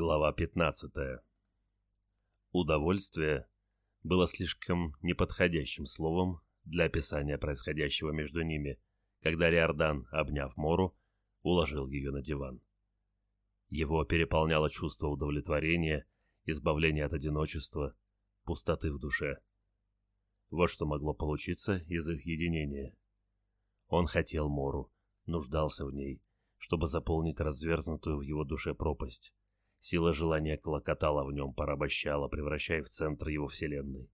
Глава 15. Удовольствие было слишком неподходящим словом для описания происходящего между ними, когда Риордан, обняв Мору, уложил ее на диван. Его переполняло чувство удовлетворения, избавления от одиночества, пустоты в душе. Вот что могло получиться из их единения. Он хотел Мору, нуждался в ней, чтобы заполнить разверзнутую в его душе пропасть Сила желания клокотала в нем, порабощала, превращая в центр его вселенной.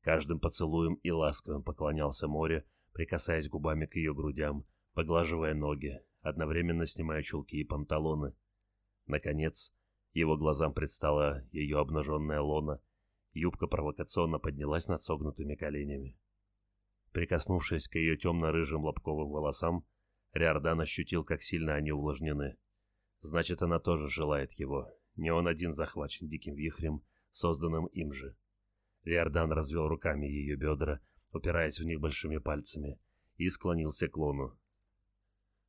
Каждым поцелуем и ласковым поклонялся море, прикасаясь губами к ее грудям, поглаживая ноги, одновременно снимая чулки и панталоны. Наконец, его глазам предстала ее обнаженная лона, юбка провокационно поднялась над согнутыми коленями. Прикоснувшись к ее темно-рыжим лобковым волосам, Риордан ощутил, как сильно они увлажнены. Значит, она тоже желает его. Не он один захвачен диким вихрем, созданным им же. Риордан развел руками ее бедра, упираясь в них большими пальцами, и склонился к лону.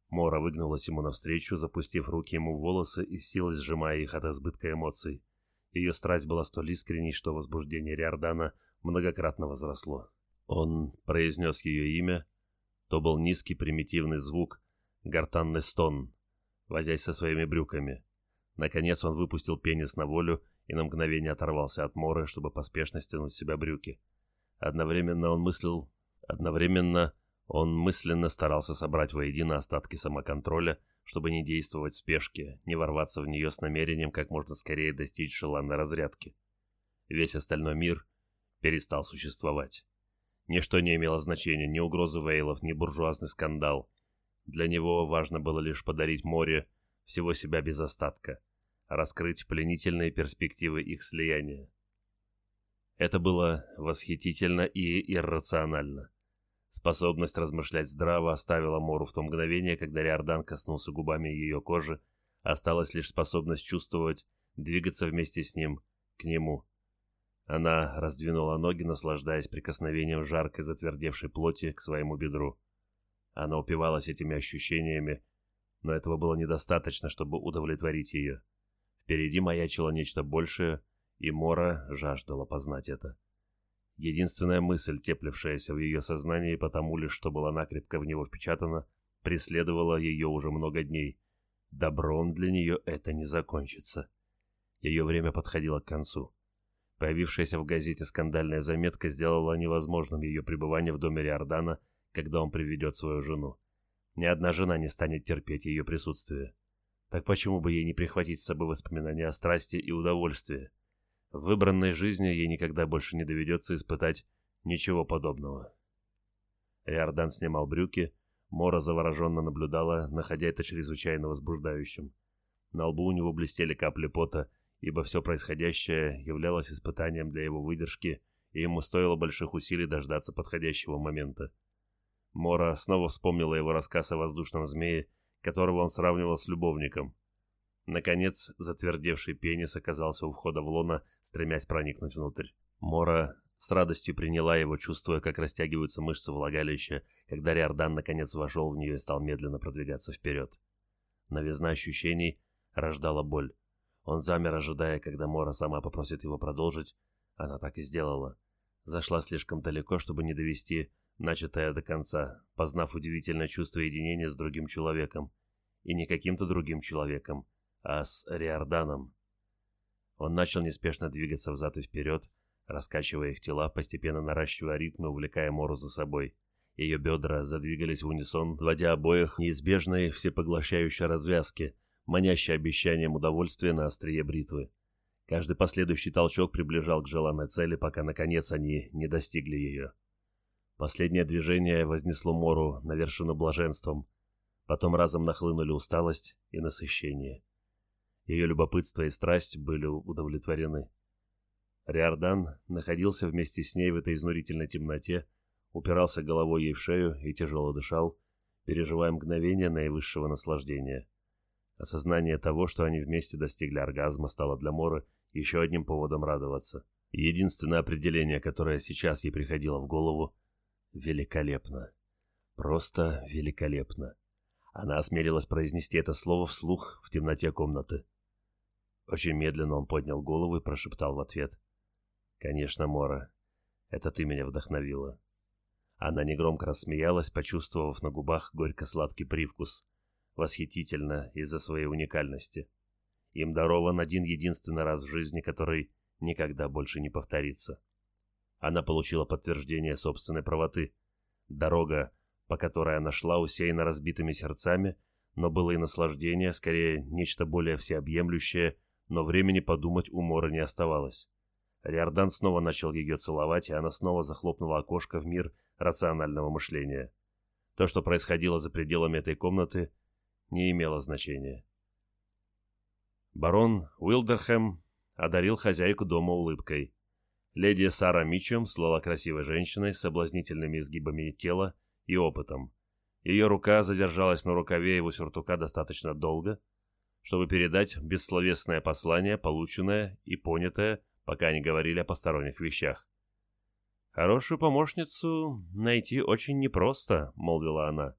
Мора выгнулась ему навстречу, запустив руки ему в волосы и силой сжимая их от избытка эмоций. Ее страсть была столь искренней, что возбуждение Риордана многократно возросло. Он произнес ее имя. То был низкий примитивный звук, гортанный стон, возясь со своими брюками. Наконец он выпустил пенис на волю и на мгновение оторвался от моры, чтобы поспешно стянуть с себя брюки. Одновременно он мыслил... Одновременно он мысленно старался собрать воедино остатки самоконтроля, чтобы не действовать в спешке, не ворваться в нее с намерением как можно скорее достичь желанной разрядки. Весь остальной мир перестал существовать. Ничто не имело значения, ни угрозы Вейлов, ни буржуазный скандал, для него важно было лишь подарить море всего себя без остатка, раскрыть пленительные перспективы их слияния. Это было восхитительно и иррационально. Способность размышлять здраво оставила Мору в то мгновение, когда Риордан коснулся губами ее кожи, осталась лишь способность чувствовать, двигаться вместе с ним, к нему. Она раздвинула ноги, наслаждаясь прикосновением жаркой затвердевшей плоти к своему бедру. Она упивалась этими ощущениями, но этого было недостаточно, чтобы удовлетворить ее. Впереди маячило нечто большее, и Мора жаждала познать это. Единственная мысль, теплившаяся в ее сознании, потому лишь, что была накрепко в него впечатана, преследовала ее уже много дней. Добром для нее это не закончится. Ее время подходило к концу. Появившаяся в газете скандальная заметка сделала невозможным ее пребывание в доме Риордана когда он приведет свою жену. Ни одна жена не станет терпеть ее присутствие. Так почему бы ей не прихватить с собой воспоминания о страсти и удовольствии? В выбранной жизни ей никогда больше не доведется испытать ничего подобного. Риордан снимал брюки, Мора завороженно наблюдала, находя это чрезвычайно возбуждающим. На лбу у него блестели капли пота, ибо все происходящее являлось испытанием для его выдержки, и ему стоило больших усилий дождаться подходящего момента. Мора снова вспомнила его рассказ о воздушном змее, которого он сравнивал с любовником. Наконец, затвердевший пенис оказался у входа в лона, стремясь проникнуть внутрь. Мора с радостью приняла его, чувствуя, как растягиваются мышцы влагалища, когда Риордан наконец вошел в нее и стал медленно продвигаться вперед. Новизна ощущений рождала боль. Он замер, ожидая, когда Мора сама попросит его продолжить. Она так и сделала. Зашла слишком далеко, чтобы не довести начатое до конца, познав удивительное чувство единения с другим человеком. И не каким-то другим человеком, а с Риорданом. Он начал неспешно двигаться взад и вперед, раскачивая их тела, постепенно наращивая ритм и увлекая Мору за собой. Ее бедра задвигались в унисон, вводя обоих неизбежной всепоглощающей развязки, манящей обещанием удовольствия на острие бритвы. Каждый последующий толчок приближал к желанной цели, пока, наконец, они не достигли ее. Последнее движение вознесло Мору на вершину блаженством. Потом разом нахлынули усталость и насыщение. Ее любопытство и страсть были удовлетворены. Риордан находился вместе с ней в этой изнурительной темноте, упирался головой ей в шею и тяжело дышал, переживая мгновение наивысшего наслаждения. Осознание того, что они вместе достигли оргазма, стало для Моры еще одним поводом радоваться. Единственное определение, которое сейчас ей приходило в голову – Великолепно. Просто великолепно. Она осмелилась произнести это слово вслух в темноте комнаты. Очень медленно он поднял голову и прошептал в ответ. «Конечно, Мора, это ты меня вдохновила». Она негромко рассмеялась, почувствовав на губах горько-сладкий привкус. Восхитительно из-за своей уникальности. Им дарован один единственный раз в жизни, который никогда больше не повторится. Она получила подтверждение собственной правоты. Дорога, по которой она шла, усеяна разбитыми сердцами, но было и наслаждение, скорее нечто более всеобъемлющее, но времени подумать у Моры не оставалось. Риордан снова начал ее целовать, и она снова захлопнула окошко в мир рационального мышления. То, что происходило за пределами этой комнаты, не имело значения. Барон Уилдерхэм одарил хозяйку дома улыбкой. Леди Сара Мичем слала красивой женщиной с соблазнительными изгибами тела и опытом. Ее рука задержалась на рукаве его сюртука достаточно долго, чтобы передать бессловесное послание, полученное и понятое, пока они говорили о посторонних вещах. «Хорошую помощницу найти очень непросто», — молвила она.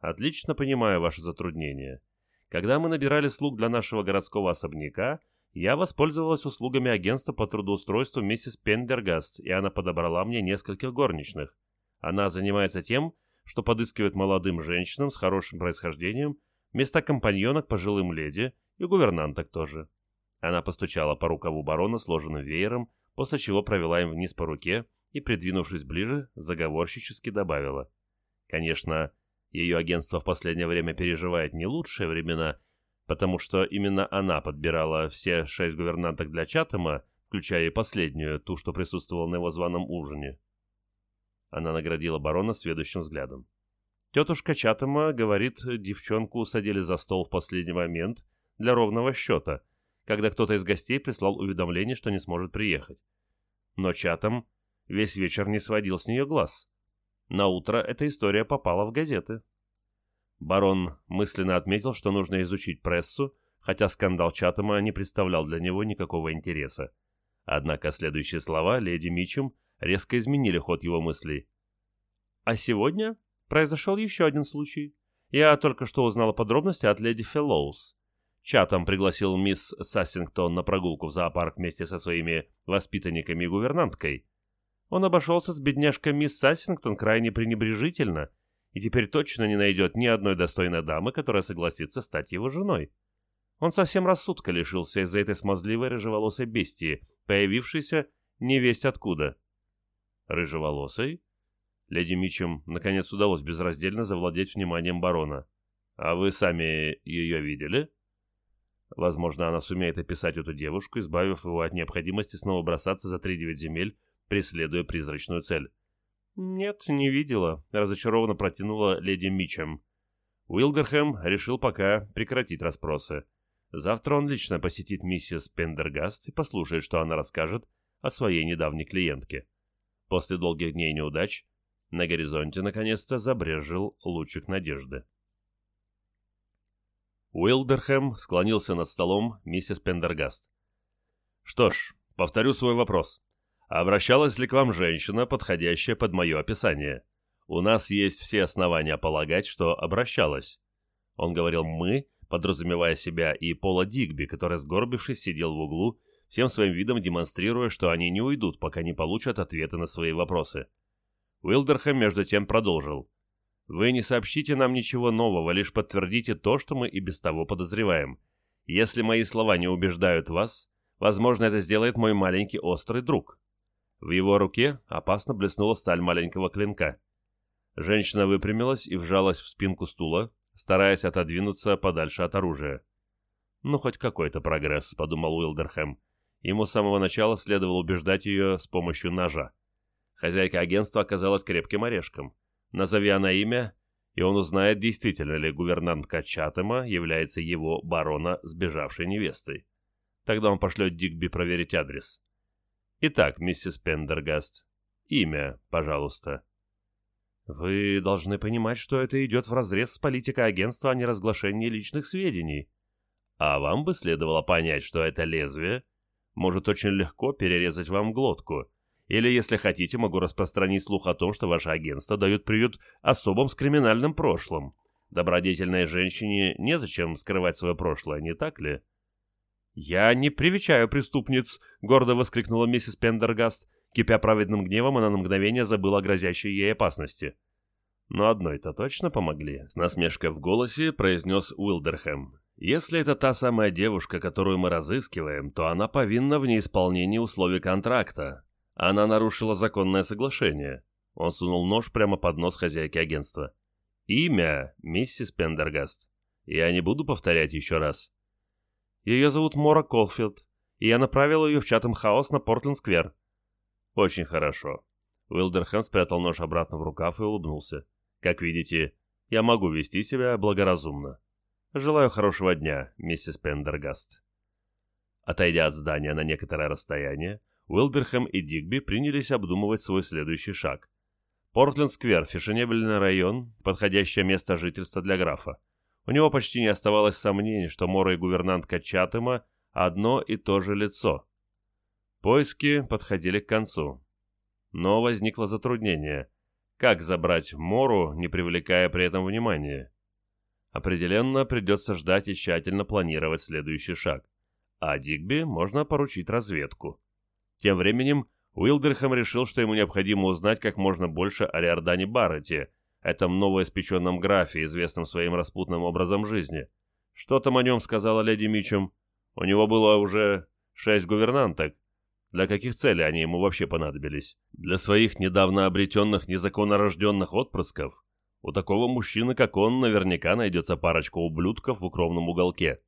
«Отлично понимаю ваши затруднения. Когда мы набирали слуг для нашего городского особняка, я воспользовалась услугами агентства по трудоустройству миссис Пендергаст, и она подобрала мне нескольких горничных. Она занимается тем, что подыскивает молодым женщинам с хорошим происхождением места компаньонок пожилым леди и гувернанток тоже. Она постучала по рукаву барона сложенным веером, после чего провела им вниз по руке и, придвинувшись ближе, заговорщически добавила. Конечно, ее агентство в последнее время переживает не лучшие времена, потому что именно она подбирала все шесть гувернанток для Чатама, включая и последнюю, ту, что присутствовала на его званом ужине. Она наградила барона следующим взглядом. Тетушка Чатама, говорит, девчонку усадили за стол в последний момент для ровного счета, когда кто-то из гостей прислал уведомление, что не сможет приехать. Но Чатам весь вечер не сводил с нее глаз. На утро эта история попала в газеты. Барон мысленно отметил, что нужно изучить прессу, хотя скандал Чатама не представлял для него никакого интереса. Однако следующие слова леди Мичем резко изменили ход его мыслей. А сегодня произошел еще один случай. Я только что узнала подробности от леди Феллоус. Чатам пригласил мисс Сассингтон на прогулку в зоопарк вместе со своими воспитанниками и гувернанткой. Он обошелся с бедняжкой мисс Сассингтон крайне пренебрежительно и теперь точно не найдет ни одной достойной дамы, которая согласится стать его женой. Он совсем рассудка лишился из-за этой смазливой рыжеволосой бестии, появившейся невесть откуда. Рыжеволосой? Леди Мичем наконец удалось безраздельно завладеть вниманием барона. А вы сами ее видели? Возможно, она сумеет описать эту девушку, избавив его от необходимости снова бросаться за три девять земель, преследуя призрачную цель. «Нет, не видела», — разочарованно протянула леди Мичем. Уилдерхэм решил пока прекратить расспросы. Завтра он лично посетит миссис Пендергаст и послушает, что она расскажет о своей недавней клиентке. После долгих дней неудач на горизонте наконец-то забрежил лучик надежды. Уилдерхэм склонился над столом миссис Пендергаст. «Что ж, повторю свой вопрос. Обращалась ли к вам женщина, подходящая под мое описание? У нас есть все основания полагать, что обращалась». Он говорил «мы», подразумевая себя и Пола Дигби, который, сгорбившись, сидел в углу, всем своим видом демонстрируя, что они не уйдут, пока не получат ответы на свои вопросы. Уилдерхэм между тем продолжил. «Вы не сообщите нам ничего нового, лишь подтвердите то, что мы и без того подозреваем. Если мои слова не убеждают вас, возможно, это сделает мой маленький острый друг». В его руке опасно блеснула сталь маленького клинка. Женщина выпрямилась и вжалась в спинку стула, стараясь отодвинуться подальше от оружия. «Ну, хоть какой-то прогресс», — подумал Уилдерхэм. Ему с самого начала следовало убеждать ее с помощью ножа. Хозяйка агентства оказалась крепким орешком. Назови она имя, и он узнает, действительно ли гувернантка Чатема является его барона сбежавшей невестой. Тогда он пошлет Дигби проверить адрес. Итак, миссис Пендергаст, имя, пожалуйста. Вы должны понимать, что это идет вразрез с политикой агентства о неразглашении личных сведений. А вам бы следовало понять, что это лезвие может очень легко перерезать вам глотку. Или, если хотите, могу распространить слух о том, что ваше агентство дает приют особам с криминальным прошлым. Добродетельной женщине незачем скрывать свое прошлое, не так ли? «Я не привечаю преступниц», — гордо воскликнула миссис Пендергаст. Кипя праведным гневом, она на мгновение забыла о грозящей ей опасности. «Но одной-то точно помогли», — с насмешкой в голосе произнес Уилдерхэм. «Если это та самая девушка, которую мы разыскиваем, то она повинна в неисполнении условий контракта. Она нарушила законное соглашение». Он сунул нож прямо под нос хозяйки агентства. «Имя, миссис Пендергаст. Я не буду повторять еще раз. Ее зовут Мора Колфилд, и я направил ее в Чатам Хаус на Портленд-сквер». «Очень хорошо». Уилдерхэм спрятал нож обратно в рукав и улыбнулся. «Как видите, я могу вести себя благоразумно. Желаю хорошего дня, миссис Пендергаст». Отойдя от здания на некоторое расстояние, Уилдерхэм и Дигби принялись обдумывать свой следующий шаг. Портленд-сквер – фешенебельный район, подходящее место жительства для графа. У него почти не оставалось сомнений, что Мора и гувернантка Чатема – одно и то же лицо. Поиски подходили к концу. Но возникло затруднение. Как забрать Мору, не привлекая при этом внимания? Определенно придется ждать и тщательно планировать следующий шаг. А Дигби можно поручить разведку. Тем временем Уилдерхэм решил, что ему необходимо узнать как можно больше о Риордане Барретте – этом новоиспеченном графе, известном своим распутным образом жизни. Что там о нем сказала леди Мичем? У него было уже шесть гувернанток. Для каких целей они ему вообще понадобились? Для своих недавно обретенных незаконно рожденных отпрысков? У такого мужчины, как он, наверняка найдется парочка ублюдков в укромном уголке.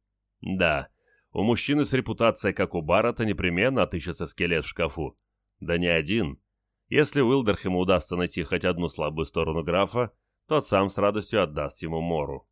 Да, у мужчины с репутацией, как у Баррета, непременно отыщется скелет в шкафу. Да не один. Если Уилдерхему удастся найти хоть одну слабую сторону графа, тот сам с радостью отдаст ему Мору.